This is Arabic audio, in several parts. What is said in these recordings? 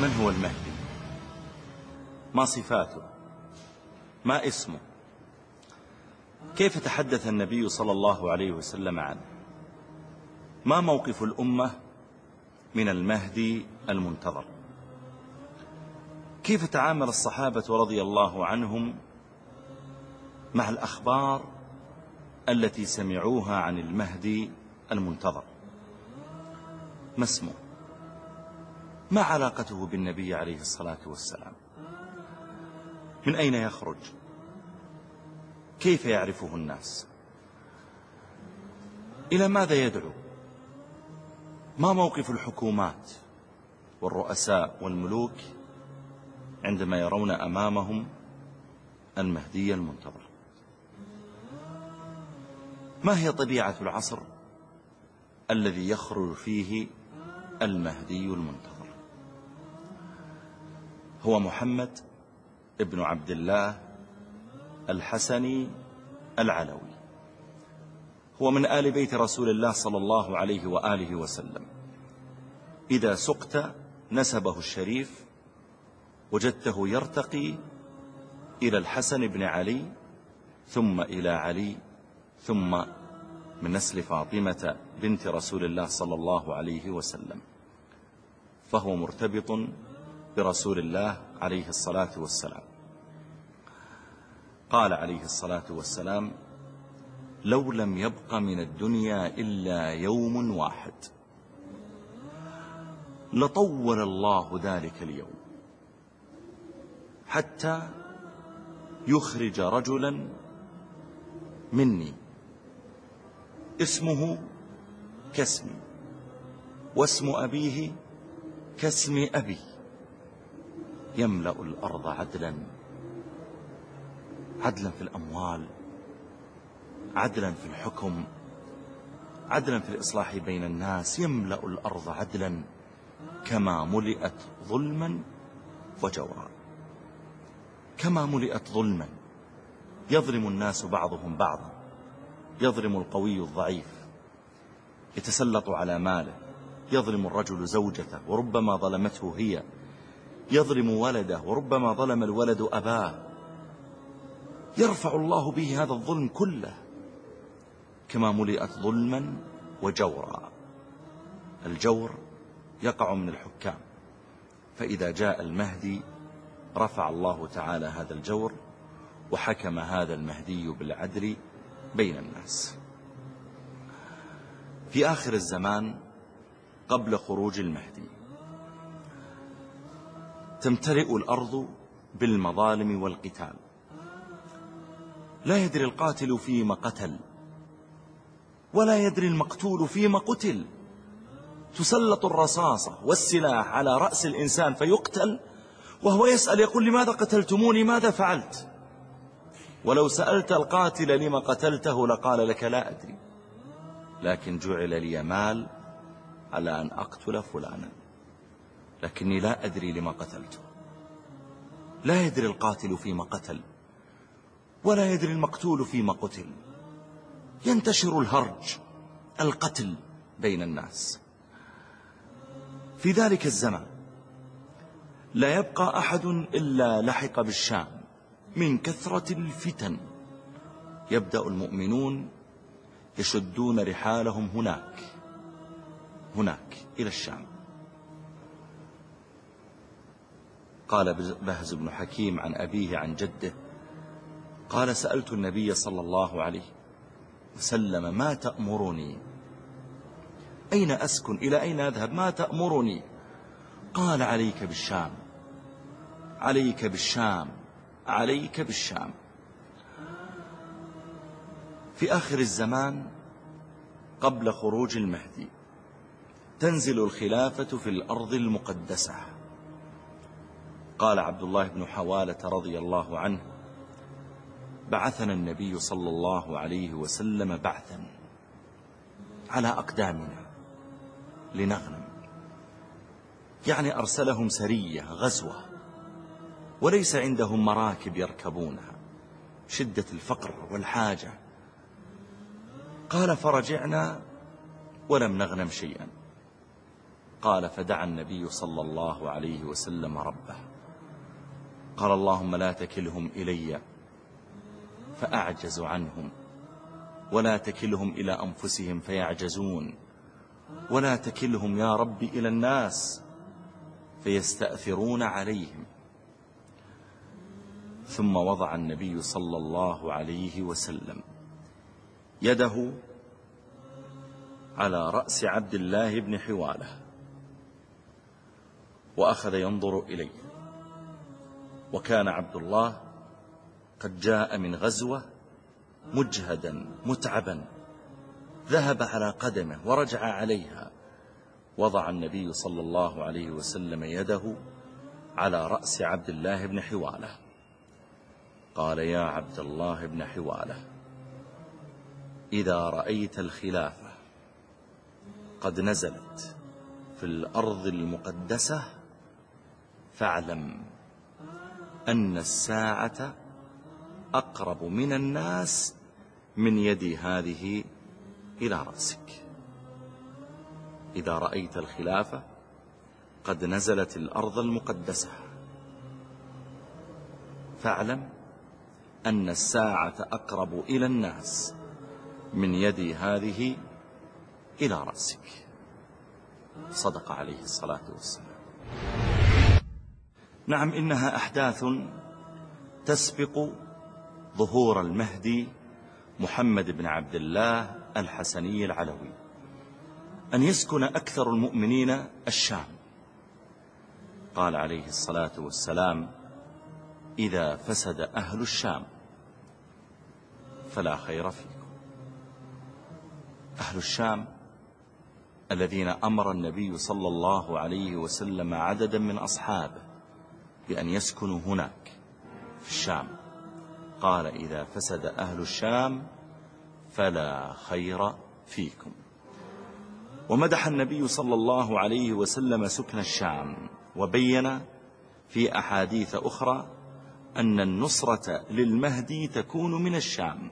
من هو المهدي؟ ما صفاته؟ ما اسمه؟ كيف تحدث النبي صلى الله عليه وسلم عنه؟ ما موقف الأمة من المهدي المنتظر؟ كيف تعامل الصحابة رضي الله عنهم مع الأخبار التي سمعوها عن المهدي المنتظر؟ ما اسمه؟ ما علاقته بالنبي عليه الصلاة والسلام؟ من أين يخرج؟ كيف يعرفه الناس؟ إلى ماذا يدعو؟ ما موقف الحكومات والرؤساء والملوك عندما يرون أمامهم المهدي المنتظر؟ ما هي طبيعة العصر الذي يخرج فيه المهدي المنتظر؟ هو محمد ابن عبد الله الحسني العلوي. هو من آل بيت رسول الله صلى الله عليه وآله وسلم. إذا سقت نسبه الشريف وجدته يرتقي إلى الحسن بن علي ثم إلى علي ثم من نسل فاطمة بنت رسول الله صلى الله عليه وسلم. فهو مرتبط برسول الله عليه الصلاة والسلام. قال عليه الصلاة والسلام لو لم يبق من الدنيا إلا يوم واحد لطول الله ذلك اليوم حتى يخرج رجلا مني اسمه كاسمي واسم أبيه كاسم أبي. يملأ الأرض عدلا عدلا في الأموال عدلا في الحكم عدلا في الإصلاح بين الناس يملأ الأرض عدلا كما ملئت ظلما وجورا. كما ملئت ظلما يظلم الناس بعضهم بعضا يظلم القوي الضعيف يتسلط على ماله يظلم الرجل زوجته وربما ظلمته هي يظلم ولده وربما ظلم الولد أباه. يرفع الله به هذا الظلم كله كما ملئت ظلما وجورا. الجور يقع من الحكام. فإذا جاء المهدي رفع الله تعالى هذا الجور وحكم هذا المهدي بالعدل بين الناس. في آخر الزمان قبل خروج المهدي تمتلئ الأرض بالمظالم والقتال. لا يدري القاتل فيما قتل ولا يدري المقتول فيما قتل. تسلط الرصاصة والسلاح على رأس الإنسان فيقتل وهو يسأل يقول لماذا قتلتموني؟ ماذا فعلت؟ ولو سألت القاتل لما قتلته لقال لك لا أدري لكن جعل لي مال على أن أقتل فلانا. لكني لا أدري لما قتلته لا يدري القاتل فيما قتل ولا يدري المقتول فيما قتل. ينتشر الهرج القتل بين الناس. في ذلك الزمن لا يبقى أحد إلا لحق بالشام من كثرة الفتن. يبدأ المؤمنون يشدون رحالهم هناك هناك إلى الشام. قال بهز بن حكيم عن أبيه عن جده قال سألت النبي صلى الله عليه وسلم ما تأمرني؟ أين أسكن؟ إلى أين أذهب؟ ما تأمرني؟ قال عليك بالشام عليك بالشام عليك بالشام. في آخر الزمان قبل خروج المهدي تنزل الخلافة في الأرض المقدسة. قال عبد الله بن حوالة رضي الله عنه بعثنا النبي صلى الله عليه وسلم بعثا على أقدامنا لنغنم. يعني أرسلهم سرية غزوة وليس عندهم مراكب يركبونها شدة الفقر والحاجة. قال فرجعنا ولم نغنم شيئا. قال فدعا النبي صلى الله عليه وسلم ربه. قال اللهم لا تكلهم إلي فأعجز عنهم. ولا تكلهم إلى أنفسهم فيعجزون. ولا تكلهم يا رب إلى الناس فيستأثرون عليهم. ثم وضع النبي صلى الله عليه وسلم يده على رأس عبد الله بن حوالة وأخذ ينظر إليه. وكان عبد الله قد جاء من غزوة مجهدا متعبا. ذهب على قدمه ورجع عليها. وضع النبي صلى الله عليه وسلم يده على رأس عبد الله بن حوالة. قال يا عبد الله بن حوالة إذا رأيت الخلافة قد نزلت في الأرض المقدسة فاعلم أن الساعة أقرب من الناس من يدي هذه إلى رأسك. إذا رأيت الخلافة قد نزلت الأرض المقدسة. فاعلم أن الساعة أقرب إلى الناس من يدي هذه إلى رأسك. صدق عليه الصلاة والسلام. نعم إنها أحداث تسبق ظهور المهدي محمد بن عبد الله الحسني العلوي. أن يسكن أكثر المؤمنين الشام. قال عليه الصلاة والسلام إذا فسد أهل الشام فلا خير فيكم. أهل الشام الذين أمر النبي صلى الله عليه وسلم عددا من أصحابه بأن يسكنوا هناك في الشام. قال إذا فسد أهل الشام فلا خير فيكم. ومدح النبي صلى الله عليه وسلم سكن الشام وبين في أحاديث أخرى أن النصرة للمهدي تكون من الشام.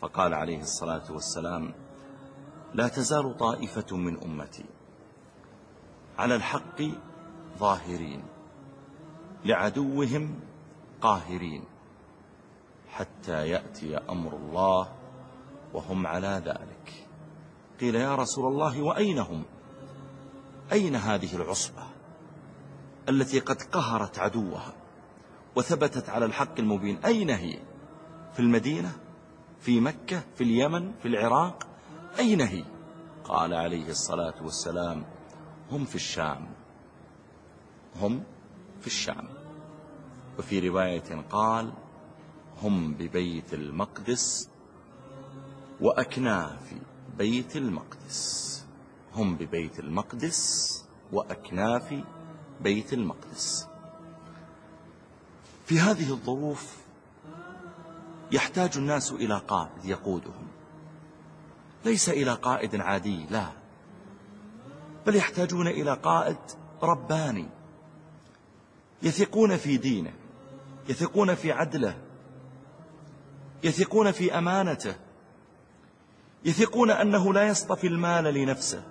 فقال عليه الصلاة والسلام لا تزال طائفة من أمتي على الحق ظاهرين. لعدوهم قاهرين حتى يأتي أمر الله وهم على ذلك. قيل يا رسول الله وأين هم أين هذه العصبة التي قد قهرت عدوها وثبتت على الحق المبين؟ أين هي؟ في المدينة؟ في مكة؟ في اليمن؟ في العراق؟ أين هي؟ قال عليه الصلاة والسلام هم في الشام. هم في الشام. وفي رواية قال هم ببيت المقدس وأكناف بيت المقدس. هم ببيت المقدس وأكناف بيت المقدس. في هذه الظروف يحتاج الناس إلى قائد يقودهم. ليس إلى قائد عادي لا. بل يحتاجون إلى قائد رباني. يثقون في دينه يثقون في عدله يثقون في أمانته يثقون أنه لا يصطفي المال لنفسه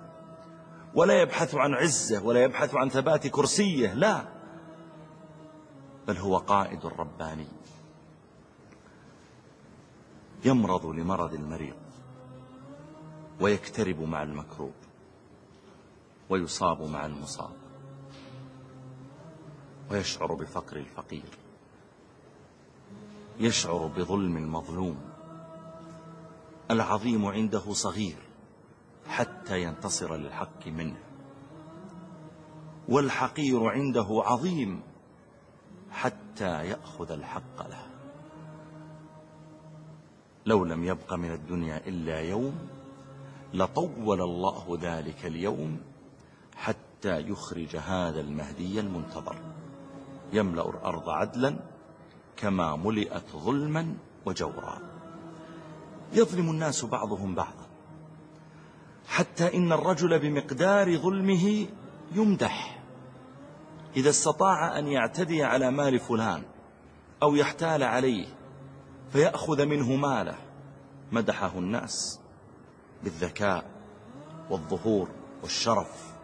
ولا يبحث عن عزة ولا يبحث عن ثبات كرسيه لا بل هو قائد رباني. يمرض لمرض المريض ويكترب مع المكروب ويصاب مع المصاب. ويشعر بفقر الفقير. يشعر بظلم المظلوم. العظيم عنده صغير حتى ينتصر للحق منه. والحقير عنده عظيم حتى يأخذ الحق له. لو لم يبق من الدنيا إلا يوم لطول الله ذلك اليوم حتى يخرج هذا المهدي المنتظر. يملأ الأرض عدلا كما ملئت ظلما وجورا. يظلم الناس بعضهم بعضا. حتى إن الرجل بمقدار ظلمه يمدح. إذا استطاع أن يعتدي على مال فلان أو يحتال عليه فيأخذ منه ماله مدحه الناس بالذكاء والظهور والشرف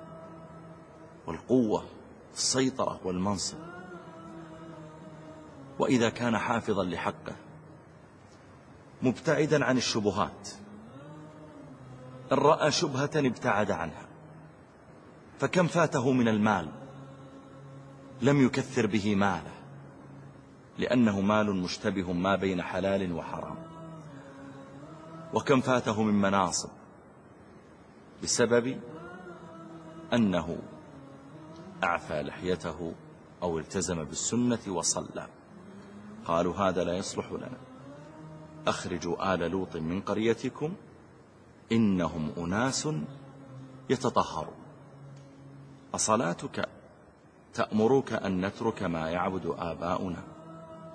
والقوة والسيطره والمنصب. وإذا كان حافظا لحقه. مبتعدا عن الشبهات. إن رأى شبهة ابتعد عنها. فكم فاته من المال؟ لم يكثر به ماله. لأنه مال مشتبه ما بين حلال وحرام. وكم فاته من مناصب؟ بسبب أنه أعفى لحيته أو التزم بالسنة وصلى. قالوا هذا لا يصلح لنا. أخرجوا آل لوط من قريتكم إنهم أناس يتطهرون. أصلاتك تأمرك أن نترك ما يعبد آباؤنا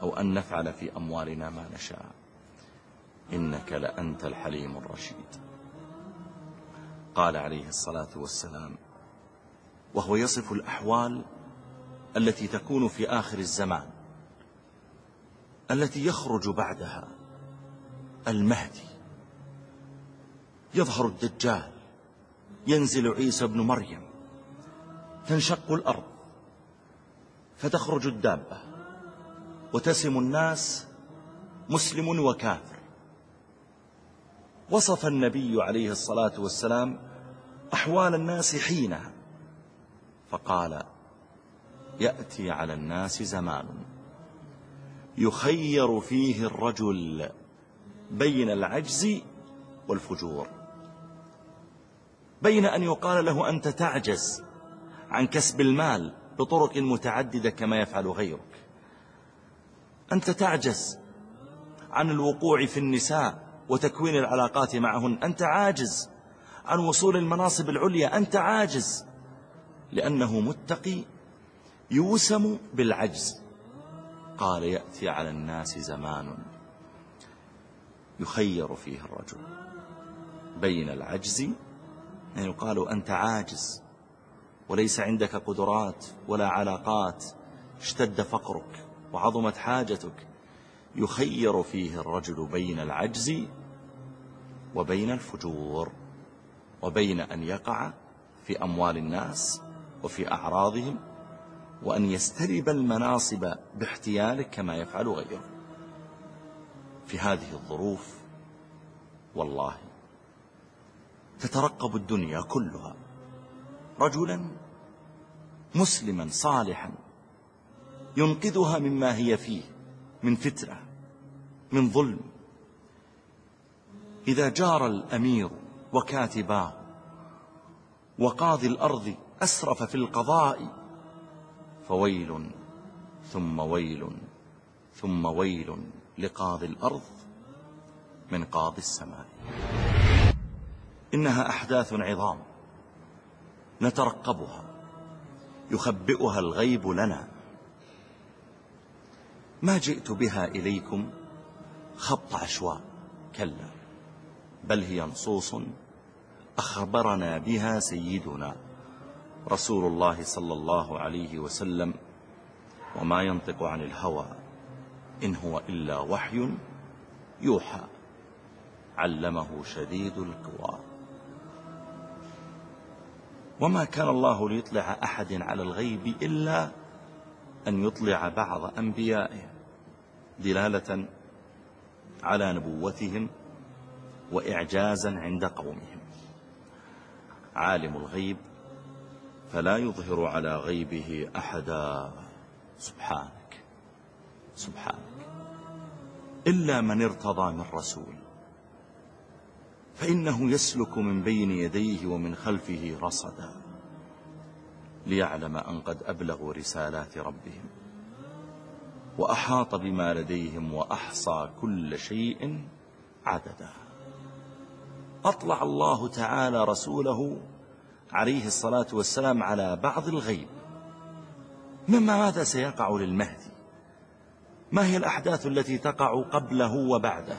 أو أن نفعل في أموالنا ما نشاء. إنك لأنت الحليم الرشيد. قال عليه الصلاة والسلام وهو يصف الأحوال التي تكون في آخر الزمان. التي يخرج بعدها المهدي. يظهر الدجال ينزل عيسى بن مريم. تنشق الأرض فتخرج الدابة. وتسم الناس مسلم وكافر. وصف النبي عليه الصلاة والسلام أحوال الناس حينها. فقال يأتي على الناس زمان. يخير فيه الرجل بين العجز والفجور. بين أن يقال له أنت تعجز عن كسب المال بطرق متعددة كما يفعل غيرك. أنت تعجز عن الوقوع في النساء وتكوين العلاقات معهن. أنت عاجز عن وصول المناصب العليا. أنت عاجز لأنه متقي يوسم بالعجز. قال يأتي على الناس زمان يخير فيه الرجل بين العجز يعني يقال أنت عاجز وليس عندك قدرات ولا علاقات اشتد فقرك وعظمت حاجتك. يخير فيه الرجل بين العجز وبين الفجور وبين أن يقع في أموال الناس وفي أعراضهم. وأن يسترب المناصب باحتيالك كما يفعل غيره. في هذه الظروف والله تترقب الدنيا كلها. رجلا مسلما صالحا ينقذها مما هي فيه من فتنة من ظلم. إذا جار الأمير وكاتباه وقاضي الأرض أسرف في القضاء فويل ثم ويل ثم ويل لقاضي الأرض من قاضي السماء. إنها أحداث عظام نترقبها يخبئها الغيب لنا. ما جئت بها إليكم خط عشواء كلا بل هي نصوص أخبرنا بها سيدنا. رسول الله صلى الله عليه وسلم وما ينطق عن الهوى إن هو إلا وحي يوحى علمه شديد القوى. وما كان الله ليطلع أحد على الغيب إلا أن يطلع بعض أنبيائه دلالة على نبوتهم وإعجازا عند قومهم. عالم الغيب فلا يظهر على غيبه أحدا. سبحانك. سبحانك. إلا من ارتضى من رسول. فإنه يسلك من بين يديه ومن خلفه رصدا. ليعلم أن قد أبلغوا رسالات ربهم. وأحاط بما لديهم وأحصى كل شيء عددا. أطلع الله تعالى رسوله عليه الصلاة والسلام على بعض الغيب. مما ماذا سيقع للمهدي؟ ما هي الأحداث التي تقع قبله وبعده؟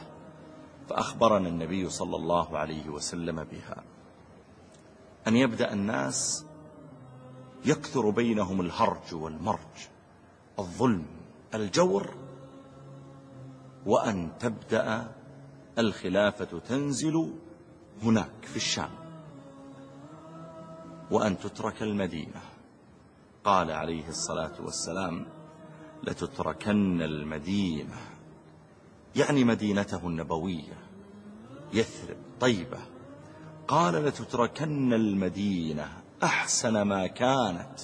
فأخبرنا النبي صلى الله عليه وسلم بها. أن يبدأ الناس يكثر بينهم الهرج والمرج الظلم الجور وأن تبدأ الخلافة تنزل هناك في الشام. وأن تترك المدينة. قال عليه الصلاة والسلام لتتركن المدينة. يعني مدينته النبوية. يثرب طيبة. قال لتتركن المدينة. أحسن ما كانت.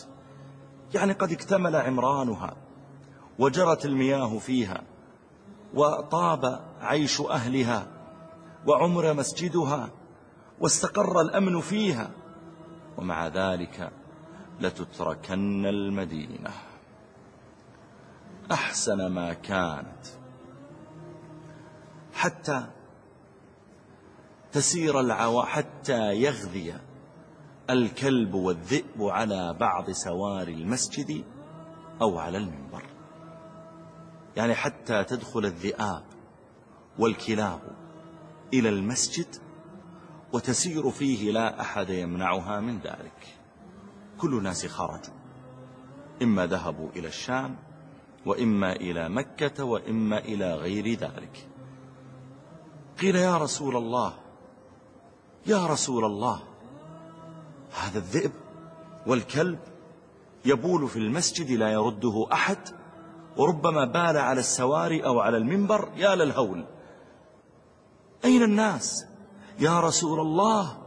يعني قد اكتمل عمرانها وجرت المياه فيها وطاب عيش أهلها وعمر مسجدها واستقر الأمن فيها. ومع ذلك لتتركن المدينة. أحسن ما كانت. حتى تسير العوا حتى يغذي الكلب والذئب على بعض سوار المسجد أو على المنبر. يعني حتى تدخل الذئاب والكلاب إلى المسجد وتسير فيه لا أحد يمنعها من ذلك. كل الناس خرجوا. إما ذهبوا إلى الشام وإما إلى مكة وإما إلى غير ذلك. قيل يا رسول الله يا رسول الله هذا الذئب والكلب يبول في المسجد لا يرده أحد وربما بال على السواري أو على المنبر يا للهول. أين الناس؟ يا رسول الله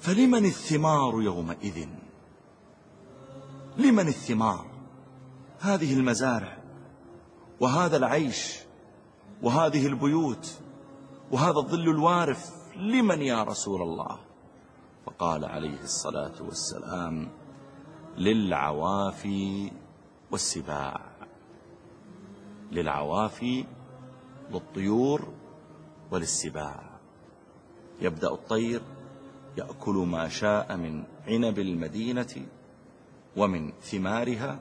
فلمن الثمار يومئذ؟ لمن الثمار؟ هذه المزارع وهذا العيش وهذه البيوت وهذا الظل الوارف لمن يا رسول الله؟ فقال عليه الصلاة والسلام للعوافي والسباع. للعوافي للطيور وللسباع. يبدأ الطير يأكل ما شاء من عنب المدينة ومن ثمارها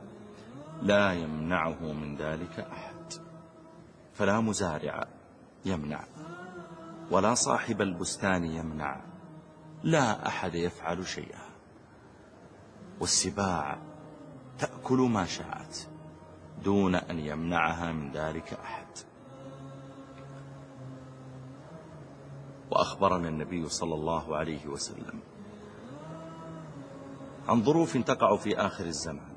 لا يمنعه من ذلك أحد. فلا مزارع يمنع ولا صاحب البستان يمنع لا أحد يفعل شيئا. والسباع تأكل ما شاءت دون أن يمنعها من ذلك أحد. وأخبرنا النبي صلى الله عليه وسلم عن ظروف تقع في آخر الزمان.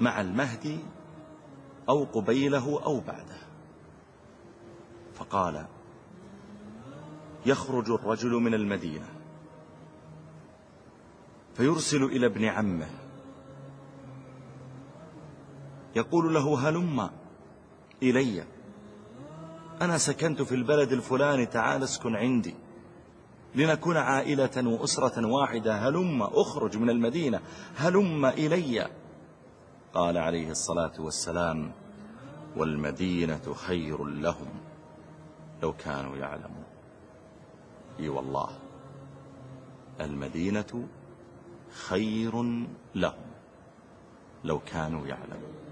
مع المهدي أو قبيله أو بعده. فقال يخرج الرجل من المدينة. فيرسل إلى ابن عمه. يقول له هلم إليّ. أنا سكنت في البلد الفلاني تعال اسكن عندي. لنكون عائلة وأسرة واحدة هلم أخرج من المدينة هلم إلي. قال عليه الصلاة والسلام والمدينة خير لهم. لو كانوا يعلمون. إي والله. المدينة خير لهم. لو كانوا يعلمون.